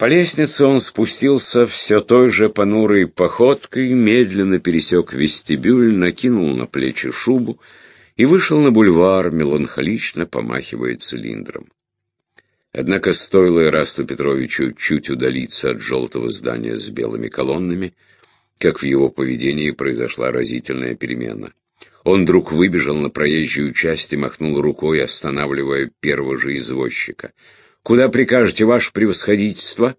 По лестнице он спустился все той же понурой походкой, медленно пересек вестибюль, накинул на плечи шубу и вышел на бульвар, меланхолично помахивая цилиндром. Однако стоило Ирасту Петровичу чуть удалиться от желтого здания с белыми колоннами, как в его поведении произошла разительная перемена. Он вдруг выбежал на проезжую часть и махнул рукой, останавливая первого же извозчика — «Куда прикажете, ваше превосходительство?»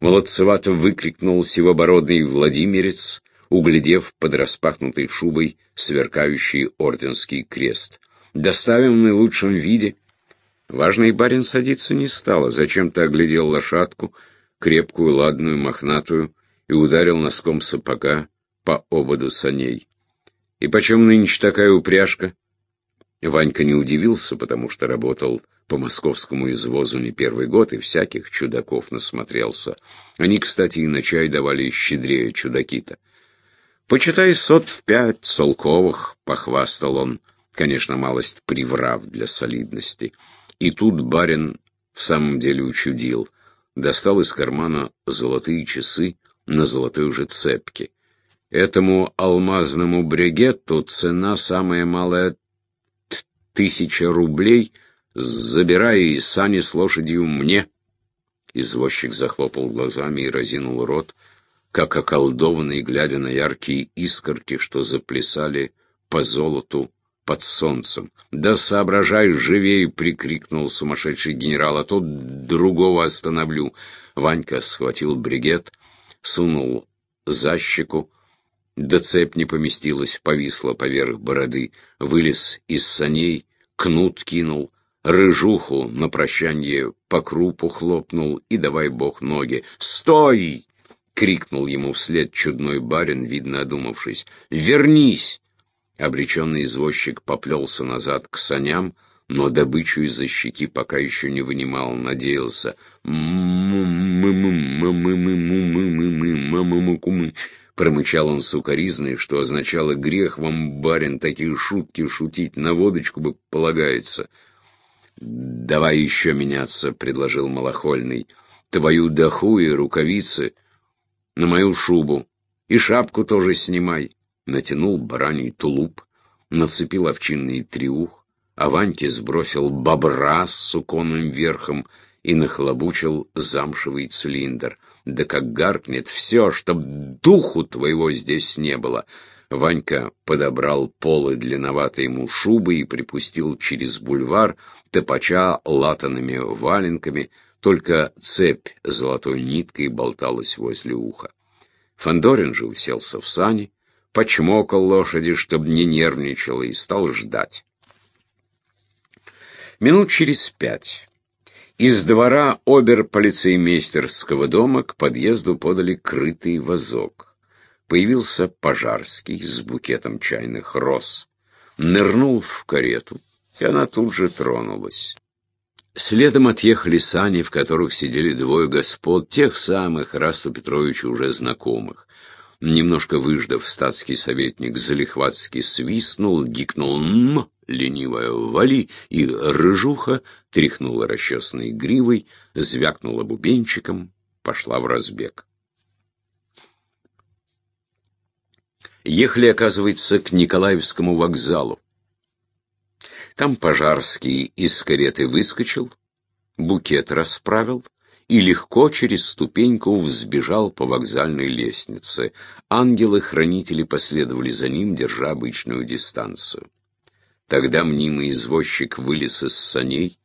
Молодцевато выкрикнул сивобородный владимирец, углядев под распахнутой шубой сверкающий орденский крест. «Доставим в наилучшем виде». Важный барин садиться не стал, а зачем-то оглядел лошадку, крепкую, ладную, мохнатую, и ударил носком сапога по ободу саней. «И почем нынче такая упряжка?» Ванька не удивился, потому что работал по московскому извозу не первый год и всяких чудаков насмотрелся. Они, кстати, и на чай давали щедрее чудаки-то. «Почитай сот в пять солковых», — похвастал он, конечно, малость приврав для солидности. И тут барин в самом деле учудил. Достал из кармана золотые часы на золотой же цепке. Этому алмазному бригетту цена самая малая тысяча рублей — забирай и сани с лошадью мне. Извозчик захлопал глазами и разинул рот, как околдованный, глядя на яркие искорки, что заплясали по золоту под солнцем. «Да соображай живей!» — прикрикнул сумасшедший генерал, «а то другого остановлю!» Ванька схватил бригет, сунул за щеку, да цепь не поместилась, повисла поверх бороды, вылез из саней, кнут кинул, рыжуху на прощанье по крупу хлопнул и давай бог ноги. «Стой!» — крикнул ему вслед чудной барин, видно одумавшись. «Вернись!» Обреченный извозчик поплелся назад к саням, но добычу из-за щеки пока еще не вынимал, надеялся. Промычал он сукоризный, что означало грех вам, барин, такие шутки шутить, на водочку бы полагается. «Давай еще меняться», — предложил Малахольный. «Твою доху и рукавицы на мою шубу. И шапку тоже снимай». Натянул бараний тулуп, нацепил овчинный триух, а Ваньке сбросил бобра с суконным верхом и нахлобучил замшевый цилиндр. Да как гаркнет все, чтоб духу твоего здесь не было. Ванька подобрал полы длинноватой ему шубы и припустил через бульвар, топача латанными валенками, только цепь золотой ниткой болталась возле уха. Фандорин же уселся в сани, почмокал лошади, чтобы не нервничала, и стал ждать. Минут через пять из двора обер-полицеймейстерского дома к подъезду подали крытый вазок. Появился Пожарский с букетом чайных роз, нырнул в карету, и она тут же тронулась. Следом отъехали сани, в которых сидели двое господ, тех самых Расту Петровичу уже знакомых. Немножко выждав, статский советник залихватски свистнул, гикнул «м», ленивая «вали», и рыжуха тряхнула расчесанной гривой, звякнула бубенчиком, пошла в разбег. Ехали, оказывается, к Николаевскому вокзалу. Там Пожарский из кареты выскочил, букет расправил и легко через ступеньку взбежал по вокзальной лестнице. Ангелы-хранители последовали за ним, держа обычную дистанцию. Тогда мнимый извозчик вылез из саней,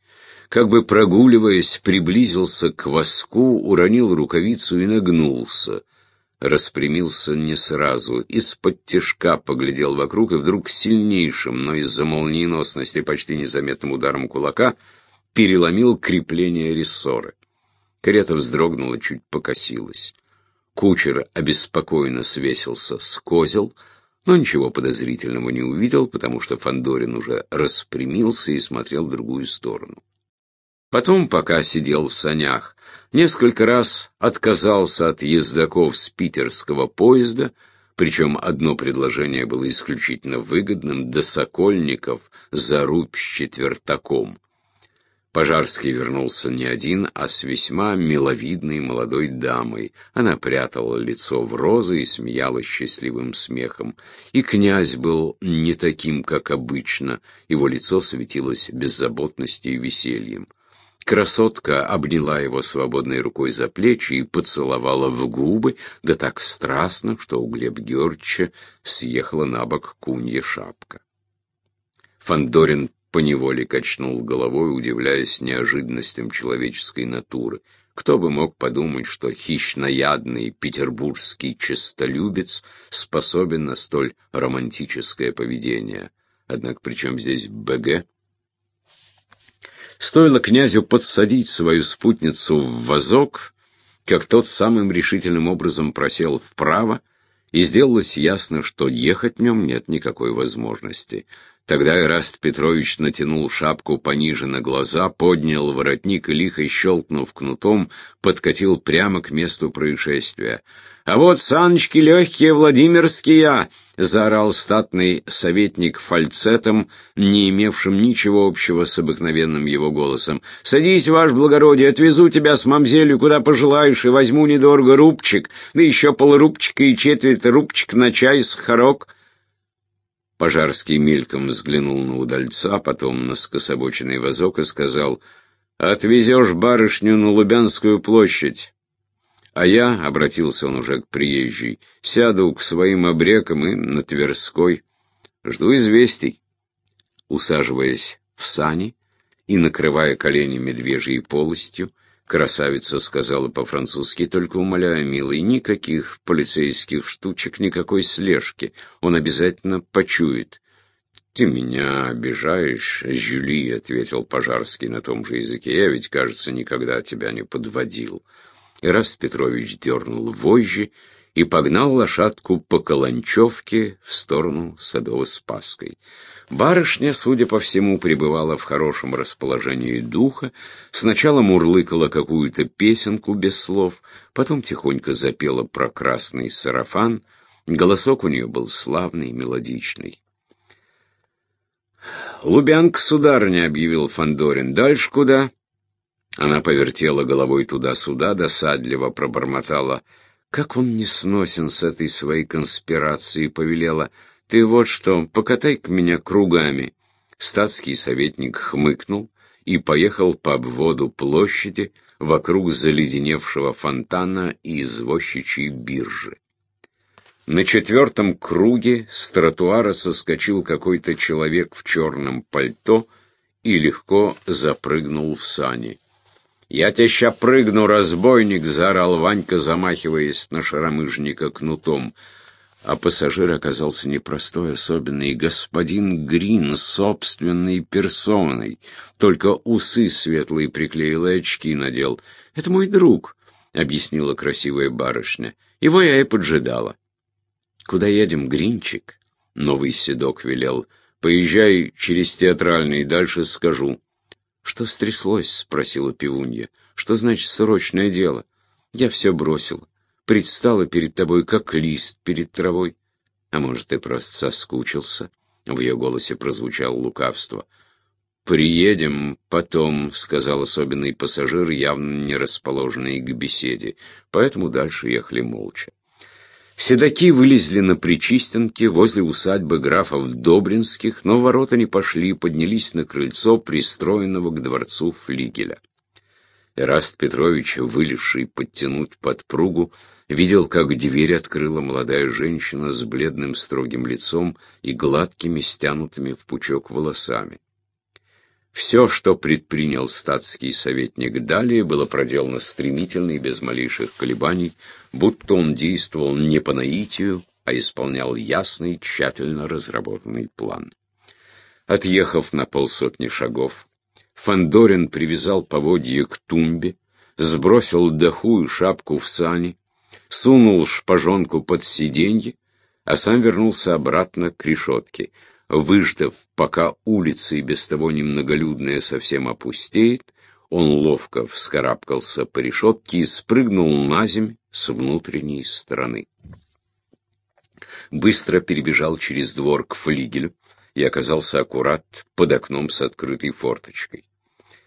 как бы прогуливаясь, приблизился к воску, уронил рукавицу и нагнулся распрямился не сразу, из-под тяжка поглядел вокруг и вдруг сильнейшим, но из-за молниеносности почти незаметным ударом кулака переломил крепление рессоры. Карета вздрогнула, чуть покосилась. Кучер обеспокоенно свесился с козел, но ничего подозрительного не увидел, потому что Фандорин уже распрямился и смотрел в другую сторону. Потом, пока сидел в санях, несколько раз отказался от ездаков с питерского поезда, причем одно предложение было исключительно выгодным, до Сокольников за рубь с четвертаком. Пожарский вернулся не один, а с весьма миловидной молодой дамой. Она прятала лицо в розы и смеялась счастливым смехом. И князь был не таким, как обычно, его лицо светилось беззаботностью и весельем. Красотка обняла его свободной рукой за плечи и поцеловала в губы, да так страстно, что у Глеб Георгича съехала на бок кунья шапка. Фандорин поневоле качнул головой, удивляясь неожиданностям человеческой натуры. Кто бы мог подумать, что хищноядный петербургский честолюбец способен на столь романтическое поведение. Однако при чем здесь БГ? Стоило князю подсадить свою спутницу в вазок, как тот самым решительным образом просел вправо, и сделалось ясно, что ехать в нем нет никакой возможности. Тогда Ираст Петрович натянул шапку пониже на глаза, поднял воротник и, лихо щелкнув кнутом, подкатил прямо к месту происшествия. «А вот саночки легкие Владимирские!» — заорал статный советник фальцетом, не имевшим ничего общего с обыкновенным его голосом. «Садись, ваш благородие, отвезу тебя с мамзелью куда пожелаешь и возьму недорого рубчик, да еще полрубчика и четверть рубчик на чай с хорок». Пожарский мельком взглянул на удальца, потом на скособоченный вазок и сказал, «Отвезешь барышню на Лубянскую площадь». А я, — обратился он уже к приезжей, — сяду к своим обрекам и на Тверской. Жду известий. Усаживаясь в сани и накрывая колени медвежьей полостью, красавица сказала по-французски, только умоляю, милый, никаких полицейских штучек, никакой слежки. Он обязательно почует. «Ты меня обижаешь, Жюли», — ответил Пожарский на том же языке. «Я ведь, кажется, никогда тебя не подводил». Ираст Петрович дернул вожжи и погнал лошадку по Каланчевке в сторону Садово-Спасской. Барышня, судя по всему, пребывала в хорошем расположении духа, сначала мурлыкала какую-то песенку без слов, потом тихонько запела про красный сарафан, голосок у нее был славный, мелодичный. «Лубянка, сударыня», — объявил Фандорин. «Дальше куда?» Она повертела головой туда-сюда, досадливо пробормотала. Как он не сносен с этой своей конспирацией, повелела. Ты вот что, покатай-ка меня кругами. Статский советник хмыкнул и поехал по обводу площади вокруг заледеневшего фонтана и извозчичьей биржи. На четвертом круге с тротуара соскочил какой-то человек в черном пальто и легко запрыгнул в сани. «Я тебя ща прыгну, разбойник!» — заорал Ванька, замахиваясь на шаромыжника кнутом. А пассажир оказался непростой, особенный, господин Грин собственной персоной. Только усы светлые приклеил и очки надел. «Это мой друг», — объяснила красивая барышня. «Его я и поджидала». «Куда едем, Гринчик?» — новый седок велел. «Поезжай через театральный, дальше скажу». «Что стряслось?» — спросила пивунья. «Что значит срочное дело?» «Я все бросила. Предстала перед тобой, как лист перед травой. А может, ты просто соскучился?» В ее голосе прозвучало лукавство. «Приедем потом», — сказал особенный пассажир, явно не расположенный к беседе. Поэтому дальше ехали молча. Седаки вылезли на Причистенке возле усадьбы графов Добринских, но ворота не пошли, поднялись на крыльцо пристроенного к дворцу флигеля. Эраст Петрович, вылезший подтянуть подпругу, видел, как дверь открыла молодая женщина с бледным строгим лицом и гладкими, стянутыми в пучок волосами. Все, что предпринял статский советник далее, было проделано стремительно и без малейших колебаний, будто он действовал не по наитию, а исполнял ясный, тщательно разработанный план. Отъехав на полсотни шагов, Фандорин привязал поводье к тумбе, сбросил доху и шапку в сани, сунул шпажонку под сиденье, а сам вернулся обратно к решетке — Выждав, пока улица и без того немноголюдная совсем опустеет, он ловко вскарабкался по решетке и спрыгнул на земь с внутренней стороны. Быстро перебежал через двор к флигелю и оказался аккурат под окном с открытой форточкой.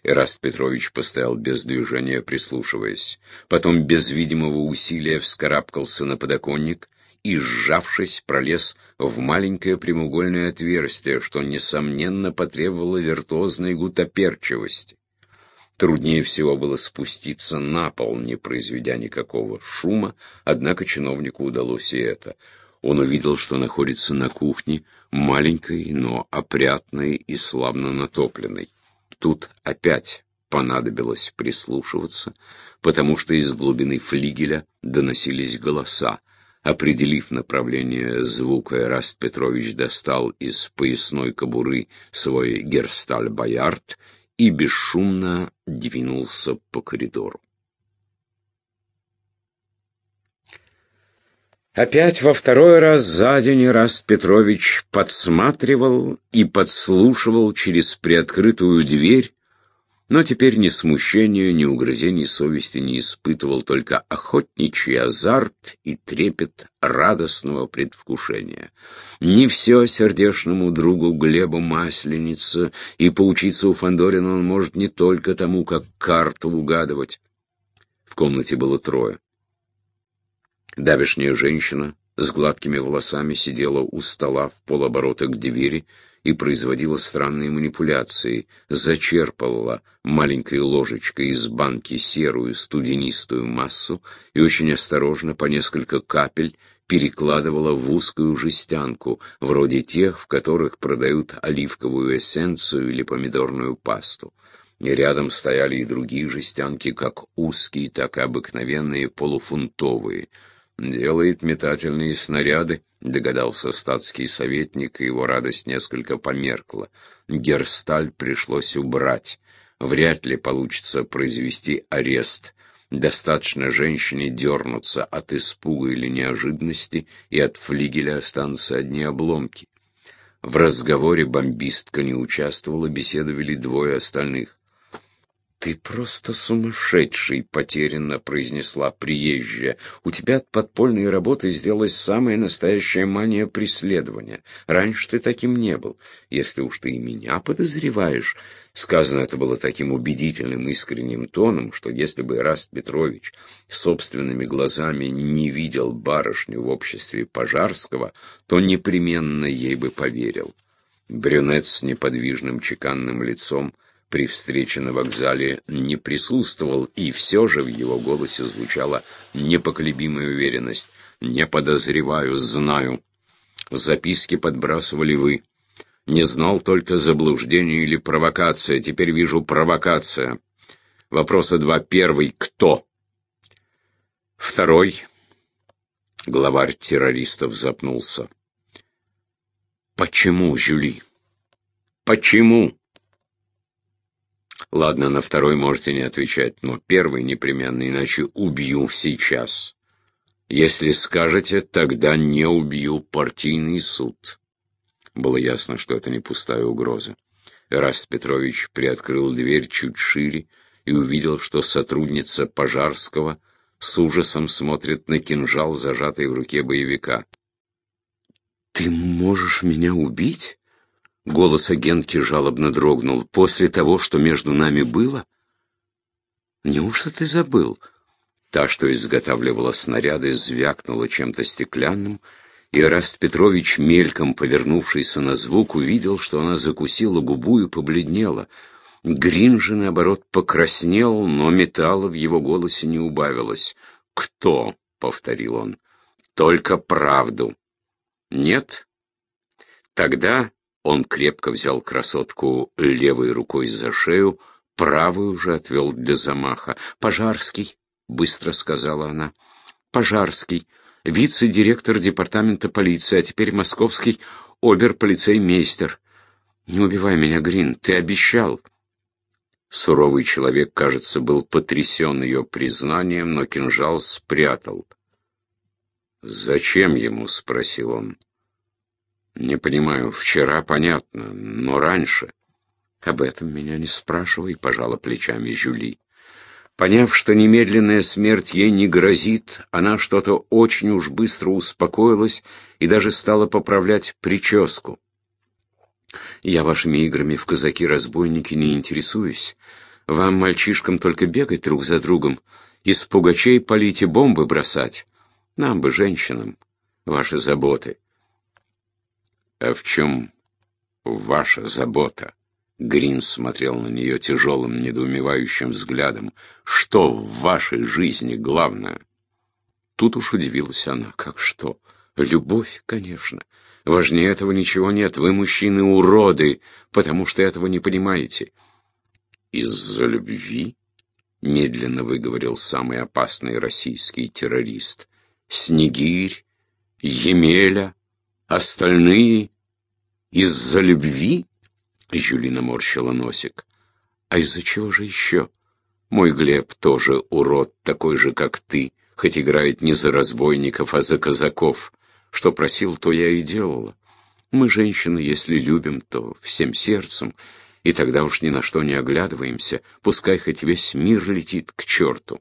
Эраст Петрович постоял без движения, прислушиваясь. Потом без видимого усилия вскарабкался на подоконник и, сжавшись, пролез в маленькое прямоугольное отверстие, что, несомненно, потребовало виртуозной гутоперчивости. Труднее всего было спуститься на пол, не произведя никакого шума, однако чиновнику удалось и это. Он увидел, что находится на кухне, маленькой, но опрятной и славно натопленной. Тут опять понадобилось прислушиваться, потому что из глубины флигеля доносились голоса. Определив направление звука, Эраст Петрович достал из поясной кобуры свой герсталь-боярд и бесшумно двинулся по коридору. Опять во второй раз за день Раст Петрович подсматривал и подслушивал через приоткрытую дверь, но теперь ни смущения, ни угрызений совести не испытывал, только охотничий азарт и трепет радостного предвкушения. Не все сердечному другу Глебу Масленица, и поучиться у Фандорина он может не только тому, как карту угадывать. В комнате было трое. Давешняя женщина с гладкими волосами сидела у стола в полоборота к двери и производила странные манипуляции, зачерпывала маленькой ложечкой из банки серую студенистую массу и очень осторожно по несколько капель перекладывала в узкую жестянку, вроде тех, в которых продают оливковую эссенцию или помидорную пасту. И рядом стояли и другие жестянки, как узкие, так и обыкновенные полуфунтовые — «Делает метательные снаряды», — догадался статский советник, и его радость несколько померкла. Герсталь пришлось убрать. Вряд ли получится произвести арест. Достаточно женщине дернуться от испуга или неожиданности, и от флигеля останутся одни обломки. В разговоре бомбистка не участвовала, беседовали двое остальных. «Ты просто сумасшедший», — потерянно произнесла приезжая. «У тебя от подпольной работы сделалась самая настоящая мания преследования. Раньше ты таким не был. Если уж ты и меня подозреваешь...» Сказано это было таким убедительным искренним тоном, что если бы Ираст Петрович собственными глазами не видел барышню в обществе Пожарского, то непременно ей бы поверил. Брюнет с неподвижным чеканным лицом при встрече на вокзале не присутствовал, и все же в его голосе звучала непоколебимая уверенность. «Не подозреваю, знаю. Записки подбрасывали вы. Не знал только заблуждение или провокация. Теперь вижу провокация. Вопроса два. Первый — кто? Второй — главарь террористов запнулся. «Почему, Жюли? Почему?» Ладно, на второй можете не отвечать, но первый непременно, иначе убью сейчас. Если скажете, тогда не убью партийный суд. Было ясно, что это не пустая угроза. Эраст Петрович приоткрыл дверь чуть шире и увидел, что сотрудница Пожарского с ужасом смотрит на кинжал, зажатый в руке боевика. «Ты можешь меня убить?» Голос агентки жалобно дрогнул. «После того, что между нами было? Неужто ты забыл?» Та, что изготавливала снаряды, звякнула чем-то стеклянным, и Раст Петрович, мельком повернувшийся на звук, увидел, что она закусила губу и побледнела. Грин же, наоборот, покраснел, но металла в его голосе не убавилось. «Кто?» — повторил он. «Только правду». «Нет?» «Тогда он крепко взял красотку левой рукой за шею, правую же отвел для замаха. «Пожарский», — быстро сказала она, — «Пожарский, вице-директор департамента полиции, а теперь московский обер-полицеймейстер. Не убивай меня, Грин, ты обещал». Суровый человек, кажется, был потрясен ее признанием, но кинжал спрятал. «Зачем ему?» — спросил он. Не понимаю, вчера понятно, но раньше. Об этом меня не спрашивай, пожала плечами Жюли. Поняв, что немедленная смерть ей не грозит, она что-то очень уж быстро успокоилась и даже стала поправлять прическу. Я вашими играми в казаки-разбойники не интересуюсь. Вам, мальчишкам, только бегать друг за другом, из пугачей полить и бомбы бросать. Нам бы, женщинам, ваши заботы. А в чем ваша забота? Грин смотрел на нее тяжелым, недоумевающим взглядом. Что в вашей жизни главное? Тут уж удивилась она. Как что? Любовь, конечно. Важнее этого ничего нет. Вы, мужчины, уроды, потому что этого не понимаете. Из-за любви? Медленно выговорил самый опасный российский террорист. Снегирь, Емеля, остальные из-за любви? Жюлина морщила носик. А из-за чего же еще? Мой Глеб тоже урод, такой же, как ты, хоть играет не за разбойников, а за казаков. Что просил, то я и делала. Мы, женщины, если любим, то всем сердцем, и тогда уж ни на что не оглядываемся, пускай хоть весь мир летит к черту.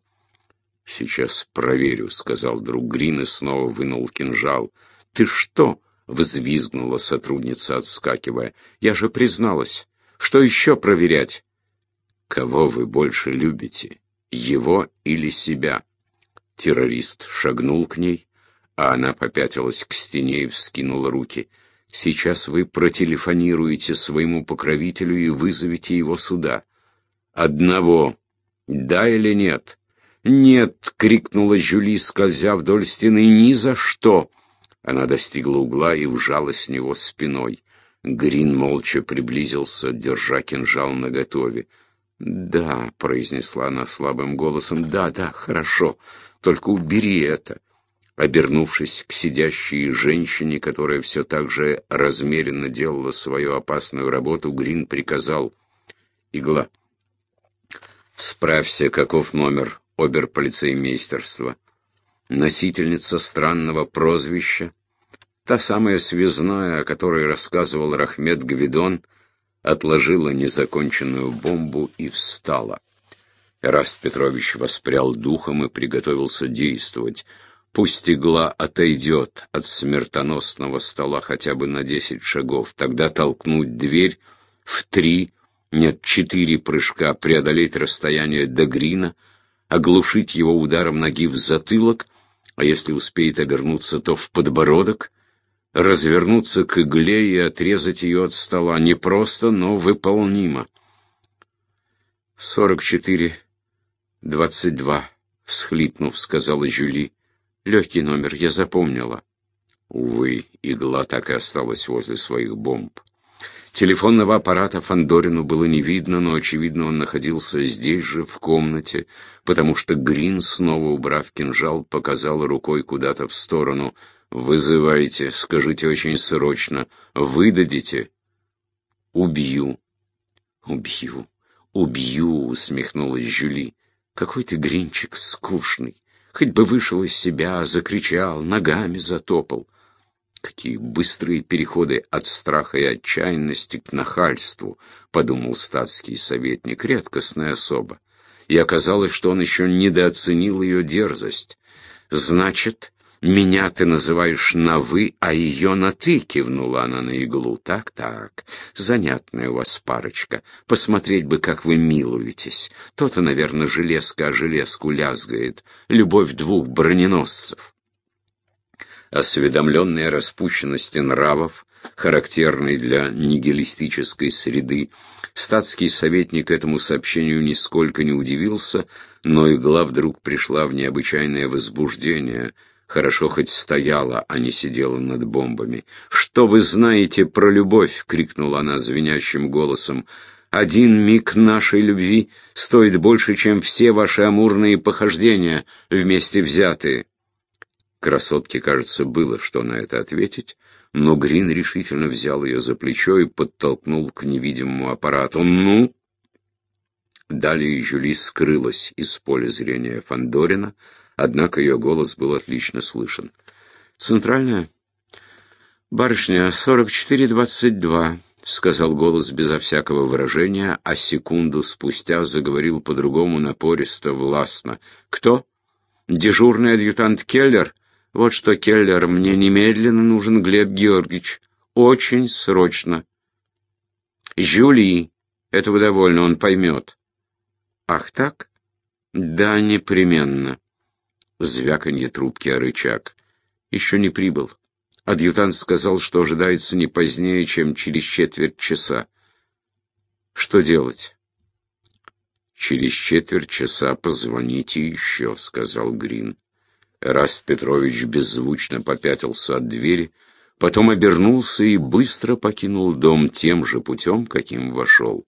«Сейчас проверю», — сказал друг Грин и снова вынул кинжал. «Ты что?» Взвизгнула сотрудница, отскакивая. «Я же призналась. Что еще проверять?» «Кого вы больше любите, его или себя?» Террорист шагнул к ней, а она попятилась к стене и вскинула руки. «Сейчас вы протелефонируете своему покровителю и вызовете его сюда. Одного. Да или нет?» «Нет!» — крикнула Жюли, скользя вдоль стены. «Ни за что!» Она достигла угла и вжалась в него спиной. Грин молча приблизился, держа кинжал наготове. «Да», — произнесла она слабым голосом, — «да, да, хорошо, только убери это». Обернувшись к сидящей женщине, которая все так же размеренно делала свою опасную работу, Грин приказал «Игла, справься, каков номер оберполицеймейстерства» носительница странного прозвища, та самая связная, о которой рассказывал Рахмет Гвидон, отложила незаконченную бомбу и встала. Эраст Петрович воспрял духом и приготовился действовать. Пусть игла отойдет от смертоносного стола хотя бы на десять шагов, тогда толкнуть дверь в три, нет, четыре прыжка, преодолеть расстояние до Грина, оглушить его ударом ноги в затылок а если успеет обернуться, то в подбородок, развернуться к игле и отрезать ее от стола. Не просто, но выполнимо. «Сорок четыре, двадцать два», — всхлипнув, сказала Жюли. «Легкий номер, я запомнила». Увы, игла так и осталась возле своих бомб. Телефонного аппарата Фандорину было не видно, но, очевидно, он находился здесь же, в комнате, потому что Грин, снова убрав кинжал, показал рукой куда-то в сторону. «Вызывайте, скажите очень срочно. Выдадите?» «Убью». «Убью, убью», — усмехнулась Жюли. «Какой ты, Гринчик, скучный. Хоть бы вышел из себя, закричал, ногами затопал». Какие быстрые переходы от страха и отчаянности к нахальству, подумал статский советник, редкостная особа. И оказалось, что он еще недооценил ее дерзость. Значит, меня ты называешь на «вы», а ее на «ты», кивнула она на иглу. Так-так, занятная у вас парочка. Посмотреть бы, как вы милуетесь. То-то, наверное, железка о железку лязгает. Любовь двух броненосцев осведомленной о распущенности нравов, характерной для нигилистической среды. Статский советник этому сообщению нисколько не удивился, но игла вдруг пришла в необычайное возбуждение. Хорошо хоть стояла, а не сидела над бомбами. «Что вы знаете про любовь?» — крикнула она звенящим голосом. «Один миг нашей любви стоит больше, чем все ваши амурные похождения, вместе взятые». Красотке, кажется, было что на это ответить, но Грин решительно взял ее за плечо и подтолкнул к невидимому аппарату. «Ну?» Далее Жюли скрылась из поля зрения Фандорина, однако ее голос был отлично слышен. «Центральная?» «Барышня, 44-22», — сказал голос безо всякого выражения, а секунду спустя заговорил по-другому напористо, властно. «Кто? Дежурный адъютант Келлер?» Вот что, Келлер, мне немедленно нужен Глеб Георгиевич. Очень срочно. Жюли. Этого довольно, он поймет. Ах так? Да, непременно. Звяканье трубки о рычаг. Еще не прибыл. Адъютант сказал, что ожидается не позднее, чем через четверть часа. Что делать? Через четверть часа позвоните еще, сказал Грин. Раст Петрович беззвучно попятился от двери, потом обернулся и быстро покинул дом тем же путем, каким вошел.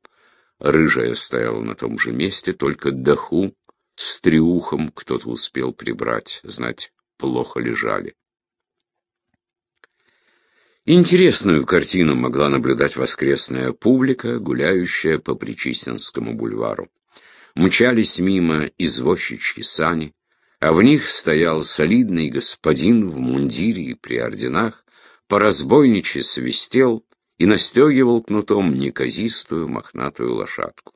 Рыжая стояла на том же месте, только доху с триухом кто-то успел прибрать, знать, плохо лежали. Интересную картину могла наблюдать воскресная публика, гуляющая по Причистинскому бульвару. Мчались мимо извозчичьи сани, а в них стоял солидный господин в мундире и при орденах, по разбойничьи свистел и настегивал кнутом неказистую мохнатую лошадку.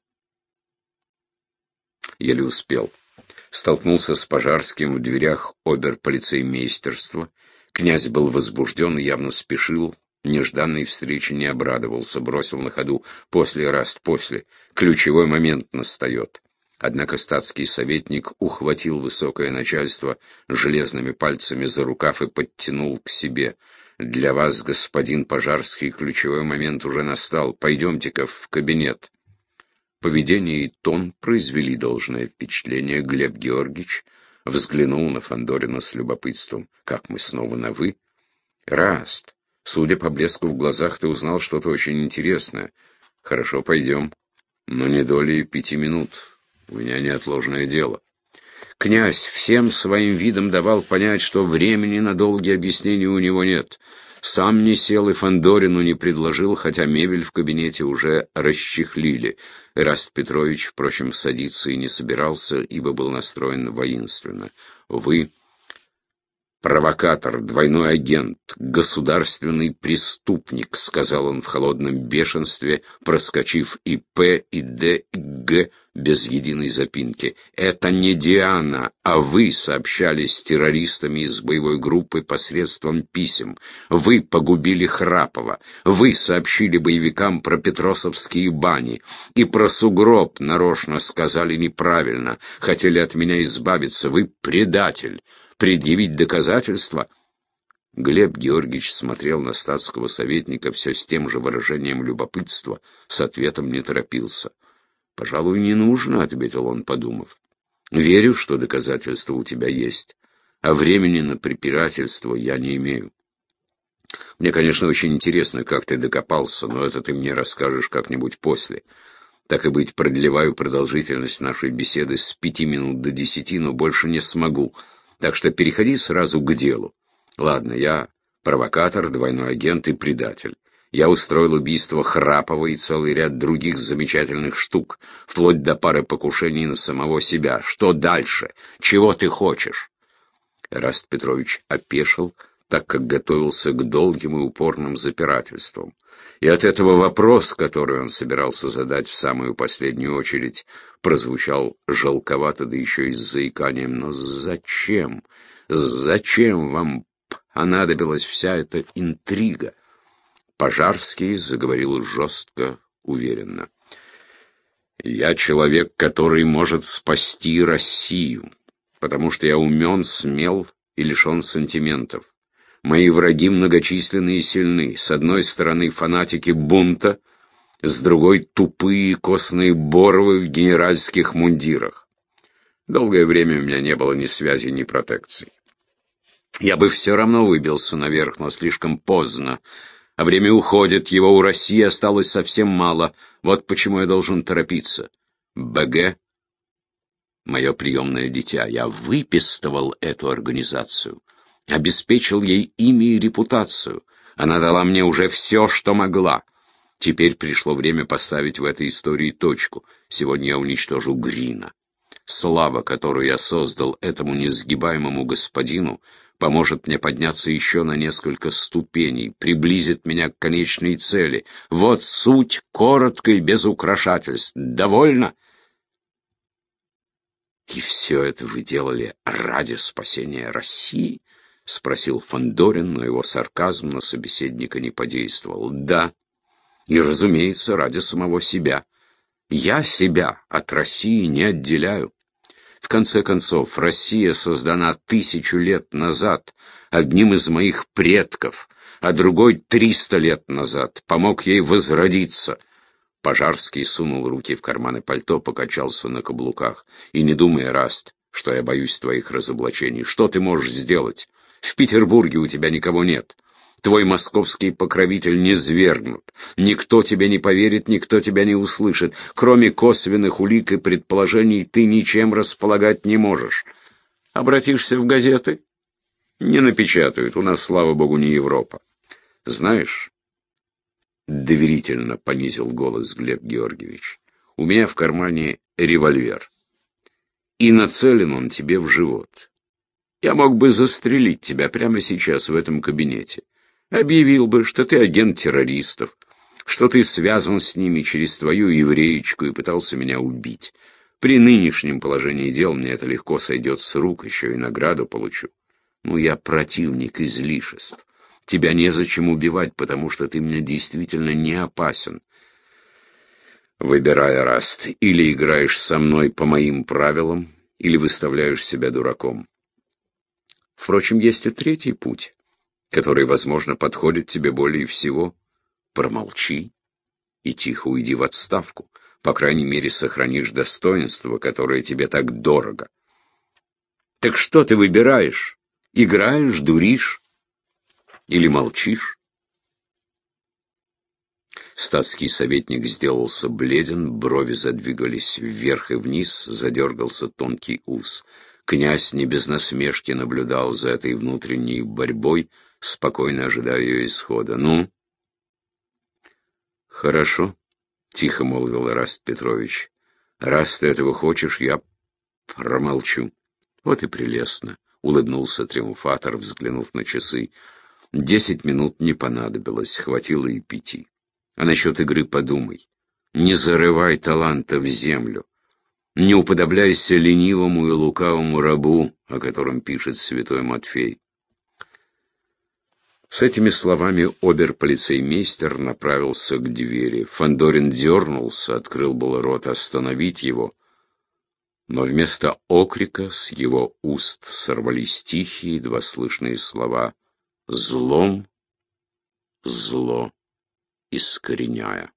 Еле успел. Столкнулся с Пожарским в дверях оберполицеймейстерства, Князь был возбужден и явно спешил. Нежданной встречи не обрадовался, бросил на ходу. После, раз, после. Ключевой момент настает. Однако статский советник ухватил высокое начальство железными пальцами за рукав и подтянул к себе. «Для вас, господин Пожарский, ключевой момент уже настал. Пойдемте-ка в кабинет». Поведение и тон произвели должное впечатление. Глеб Георгиевич взглянул на Фандорина с любопытством. «Как мы снова на «вы»?» «Раст, судя по блеску в глазах, ты узнал что-то очень интересное. Хорошо, пойдем. Но не долей пяти минут. У меня неотложное дело». Князь всем своим видом давал понять, что времени на долгие объяснения у него нет. Сам не сел и Фандорину не предложил, хотя мебель в кабинете уже расчехлили. Раст Петрович, впрочем, садиться и не собирался, ибо был настроен воинственно. «Вы «Провокатор, двойной агент, государственный преступник», — сказал он в холодном бешенстве, проскочив и П, и Д, и Г без единой запинки. «Это не Диана, а вы сообщались с террористами из боевой группы посредством писем. Вы погубили Храпова. Вы сообщили боевикам про Петросовские бани. И про сугроб нарочно сказали неправильно. Хотели от меня избавиться. Вы предатель» предъявить доказательства. Глеб Георгиевич смотрел на статского советника все с тем же выражением любопытства, с ответом не торопился. «Пожалуй, не нужно», — ответил он, подумав. «Верю, что доказательства у тебя есть, а времени на препирательство я не имею. Мне, конечно, очень интересно, как ты докопался, но это ты мне расскажешь как-нибудь после. Так и быть, продлеваю продолжительность нашей беседы с пяти минут до десяти, но больше не смогу. Так что переходи сразу к делу. Ладно, я провокатор, двойной агент и предатель. Я устроил убийство Храпова и целый ряд других замечательных штук, вплоть до пары покушений на самого себя. Что дальше? Чего ты хочешь?» Раст Петрович опешил, так как готовился к долгим и упорным запирательствам. И от этого вопрос, который он собирался задать в самую последнюю очередь, прозвучал жалковато, да еще и с заиканием. «Но зачем? Зачем вам понадобилась вся эта интрига?» Пожарский заговорил жестко, уверенно. «Я человек, который может спасти Россию, потому что я умен, смел и лишен сантиментов. Мои враги многочисленны и сильны. С одной стороны фанатики бунта, с другой тупые костные боровы в генеральских мундирах. Долгое время у меня не было ни связи, ни протекции. Я бы все равно выбился наверх, но слишком поздно. А время уходит, его у России осталось совсем мало. Вот почему я должен торопиться. БГ — мое приемное дитя. Я выпистывал эту организацию обеспечил ей имя и репутацию. Она дала мне уже все, что могла. Теперь пришло время поставить в этой истории точку. Сегодня я уничтожу Грина. Слава, которую я создал этому несгибаемому господину, поможет мне подняться еще на несколько ступеней, приблизит меня к конечной цели. Вот суть, коротко и без украшательств. Довольно? И все это вы делали ради спасения России? — спросил Фандорин, но его сарказм на собеседника не подействовал. «Да, и, разумеется, ради самого себя. Я себя от России не отделяю. В конце концов, Россия создана тысячу лет назад одним из моих предков, а другой триста лет назад помог ей возродиться. Пожарский сунул руки в карманы пальто, покачался на каблуках. И не думай, Раст, что я боюсь твоих разоблачений. Что ты можешь сделать? В Петербурге у тебя никого нет. Твой московский покровитель не свергнут. Никто тебе не поверит, никто тебя не услышит. Кроме косвенных улик и предположений ты ничем располагать не можешь. Обратишься в газеты? Не напечатают. У нас, слава богу, не Европа. Знаешь, доверительно понизил голос Глеб Георгиевич, у меня в кармане револьвер. И нацелен он тебе в живот. Я мог бы застрелить тебя прямо сейчас в этом кабинете. Объявил бы, что ты агент террористов, что ты связан с ними через твою евреечку и пытался меня убить. При нынешнем положении дел мне это легко сойдет с рук, еще и награду получу. Ну, я противник излишеств. Тебя незачем убивать, потому что ты мне действительно не опасен. Выбирай, Раст, или играешь со мной по моим правилам, или выставляешь себя дураком. Впрочем, есть и третий путь который, возможно, подходит тебе более всего, промолчи и тихо уйди в отставку. По крайней мере, сохранишь достоинство, которое тебе так дорого. Так что ты выбираешь? Играешь, дуришь или молчишь? Статский советник сделался бледен, брови задвигались вверх и вниз, задергался тонкий ус. Князь не без насмешки наблюдал за этой внутренней борьбой, спокойно ожидая ее исхода. «Ну?» «Хорошо», — тихо молвил Раст Петрович. «Раз ты этого хочешь, я промолчу». «Вот и прелестно», — улыбнулся триумфатор, взглянув на часы. «Десять минут не понадобилось, хватило и пяти. А насчет игры подумай. Не зарывай таланта в землю. Не уподобляйся ленивому и лукавому рабу, о котором пишет святой Матфей. С этими словами обер-полицеймейстер направился к двери. Фандорин дернулся, открыл был рот остановить его, но вместо окрика с его уст сорвались тихие, едва слышные слова «злом, зло искореняя».